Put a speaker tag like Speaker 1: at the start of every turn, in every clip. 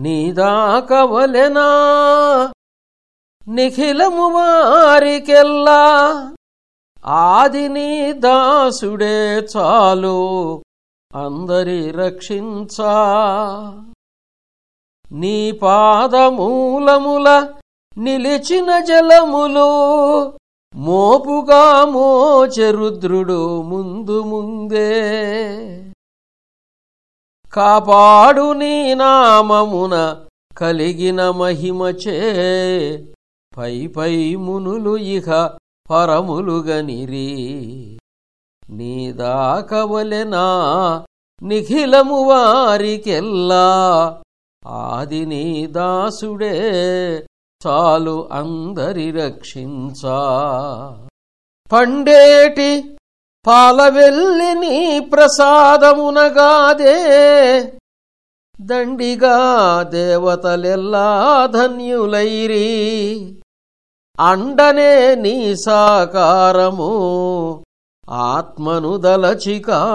Speaker 1: నీదాకవలెనా? నిఖిలము వారికెల్లా? ఆది నీ దాసుడే చాలు అందరి రక్షించా? నీ పాదమూలముల నిలిచిన జలములు మోపుగా మోచెరుద్రుడు ముందు ముందే. కాపాడు నీ నామమున కలిగిన మహిమచే పై పై మునులు ఇహ పరములుగనిరి నీదాకవలెనా నిఖిలము వారికెల్లా. ఆది నీ దాసుడే చాలు అందరి రక్షించా. పండేటి పాలవెల్లి నీ ప్రసాదమునగాదే. దండిగా దేవతలెల్లా ధన్యులైరి. అండనే నీ సాకారము ఆత్మను దలచికాదే.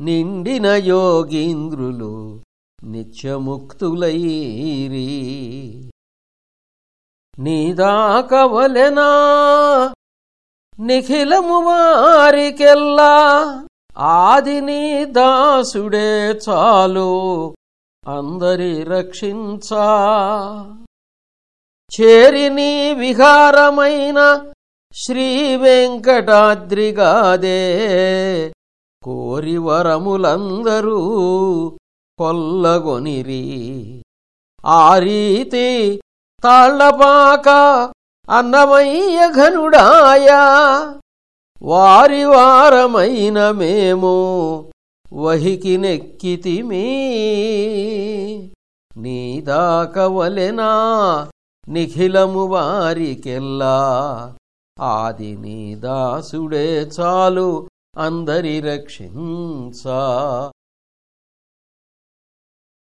Speaker 1: నిండిన యోగీంద్రులు నిత్యముక్తులైరి. నీదాకవలెనా నిఖిలము వారికెల్లా ఆది నీ దాసుడే చాలు అందరి రక్షించా. చేరి నీ విహారమైన శ్రీ వెంకటాద్రిగాదే కోరి వరములందరూ కొల్లగొనిరి. ఆ రీతి తాళ్ళపాక అన్నమయ్య ఘనుడాయా వారి వారమైన మేము వహికి నెక్కితిమీ. నీదాకవలెనా నిఖిలము వారికెల్లా. ఆది నీ దాసుడే చాలు అందరి రక్షించా.